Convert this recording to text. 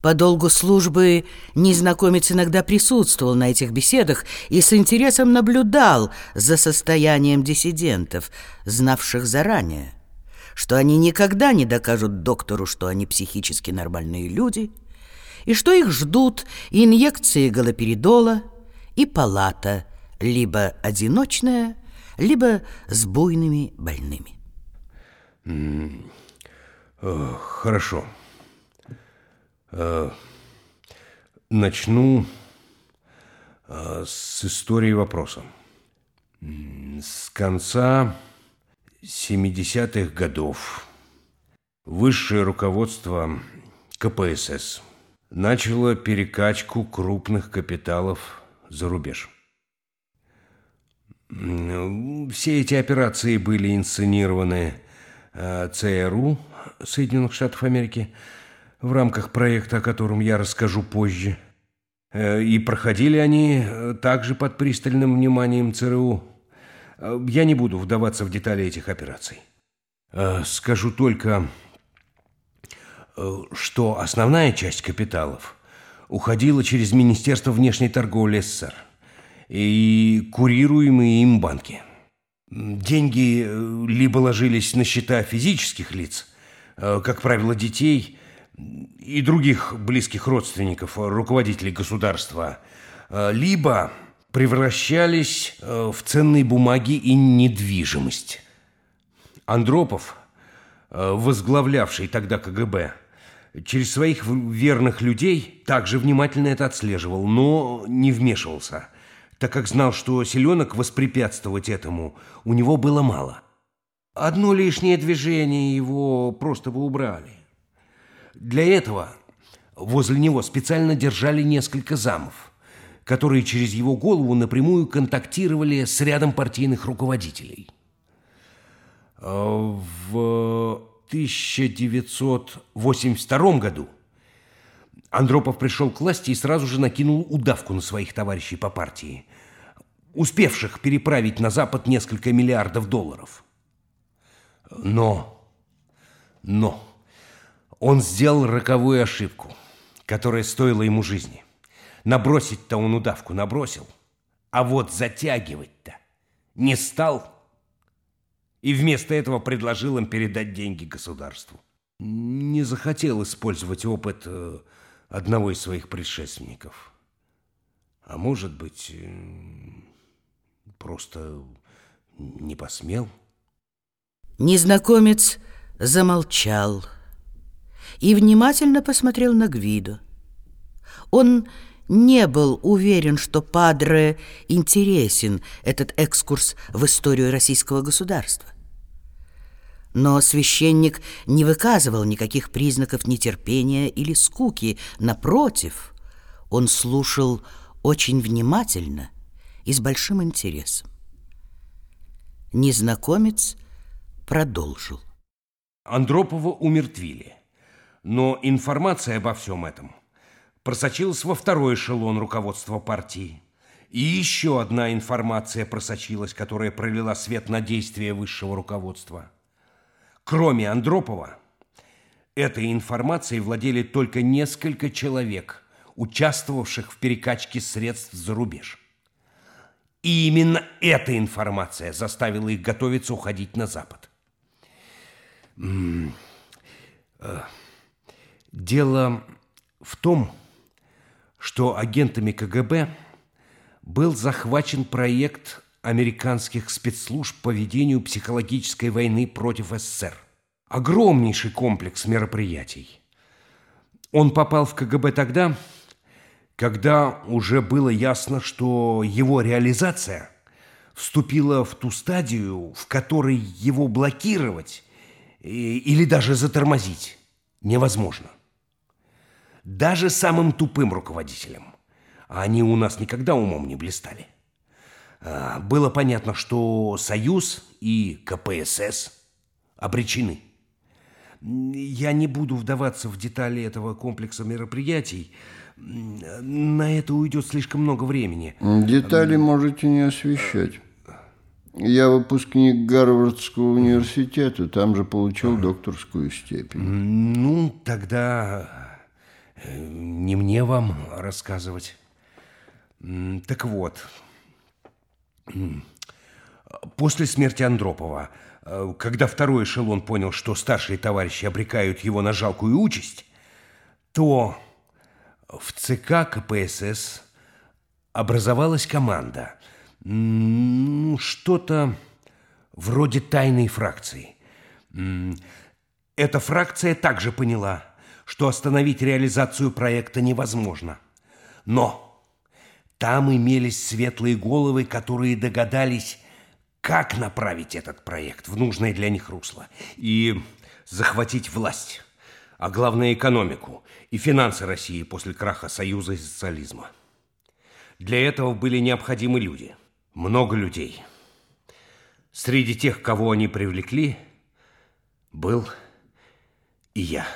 По долгу службы незнакомец иногда присутствовал на этих беседах и с интересом наблюдал за состоянием диссидентов, знавших заранее, что они никогда не докажут доктору, что они психически нормальные люди, и что их ждут инъекции галоперидола и палата, либо одиночная, либо с буйными больными. Хорошо. Э, начну э, с истории вопроса. С конца 70-х годов высшее руководство КПСС начало перекачку крупных капиталов за рубеж. Все эти операции были инсценированы э, ЦРУ Соединенных Штатов Америки – в рамках проекта, о котором я расскажу позже. Э, и проходили они э, также под пристальным вниманием ЦРУ. Э, я не буду вдаваться в детали этих операций. Скажу только, что основная часть капиталов уходила через Министерство внешней торговли СССР и курируемые им банки. Деньги либо ложились на счета физических лиц, как правило, детей, и других близких родственников руководителей государства, э, либо превращались э, в ценные бумаги и недвижимость. Андропов, э, возглавлявший тогда КГБ, через своих верных людей также внимательно это отслеживал, но не вмешивался, так как знал, что селенок воспрепятствовать этому у него было мало. Одно лишнее движение его просто бы убрали. Для этого возле него специально держали несколько замов, которые через его голову напрямую контактировали с рядом партийных руководителей. А в 1982 году Андропов пришел к власти и сразу же накинул удавку на своих товарищей по партии, успевших переправить на Запад несколько миллиардов долларов. Но, но... Он сделал роковую ошибку, которая стоила ему жизни. Набросить-то он удавку набросил, а вот затягивать-то не стал. И вместо этого предложил им передать деньги государству. Не захотел использовать опыт э, одного из своих предшественников. А может быть, э, просто не посмел. Незнакомец замолчал и внимательно посмотрел на Гвиду. Он не был уверен, что Падре интересен этот экскурс в историю российского государства. Но священник не выказывал никаких признаков нетерпения или скуки. Напротив, он слушал очень внимательно и с большим интересом. Незнакомец продолжил. Андропова умертвили. Но информация обо всем этом просочилась во второй эшелон руководства партии. И еще одна информация просочилась, которая пролила свет на действия высшего руководства. Кроме Андропова, этой информацией владели только несколько человек, участвовавших в перекачке средств за рубеж. И именно эта информация заставила их готовиться уходить на Запад. М Дело в том, что агентами КГБ был захвачен проект американских спецслужб по ведению психологической войны против СССР. Огромнейший комплекс мероприятий. Он попал в КГБ тогда, когда уже было ясно, что его реализация вступила в ту стадию, в которой его блокировать или даже затормозить невозможно даже самым тупым руководителям. А они у нас никогда умом не блистали. А, было понятно, что Союз и КПСС обречены. Я не буду вдаваться в детали этого комплекса мероприятий. На это уйдет слишком много времени. Детали можете не освещать. Я выпускник Гарвардского университета, там же получил докторскую степень. Ну, тогда не мне вам рассказывать. Так вот, после смерти Андропова, э, когда второй эшелон понял, что старшие товарищи обрекают его на жалкую участь, то в ЦК КПСС образовалась команда. Что-то вроде тайной фракции. Эта фракция также поняла, что остановить реализацию проекта невозможно. Но там имелись светлые головы, которые догадались, как направить этот проект в нужное для них русло и захватить власть, а главное экономику и финансы России после краха Союза и социализма. Для этого были необходимы люди, много людей. Среди тех, кого они привлекли, был и я.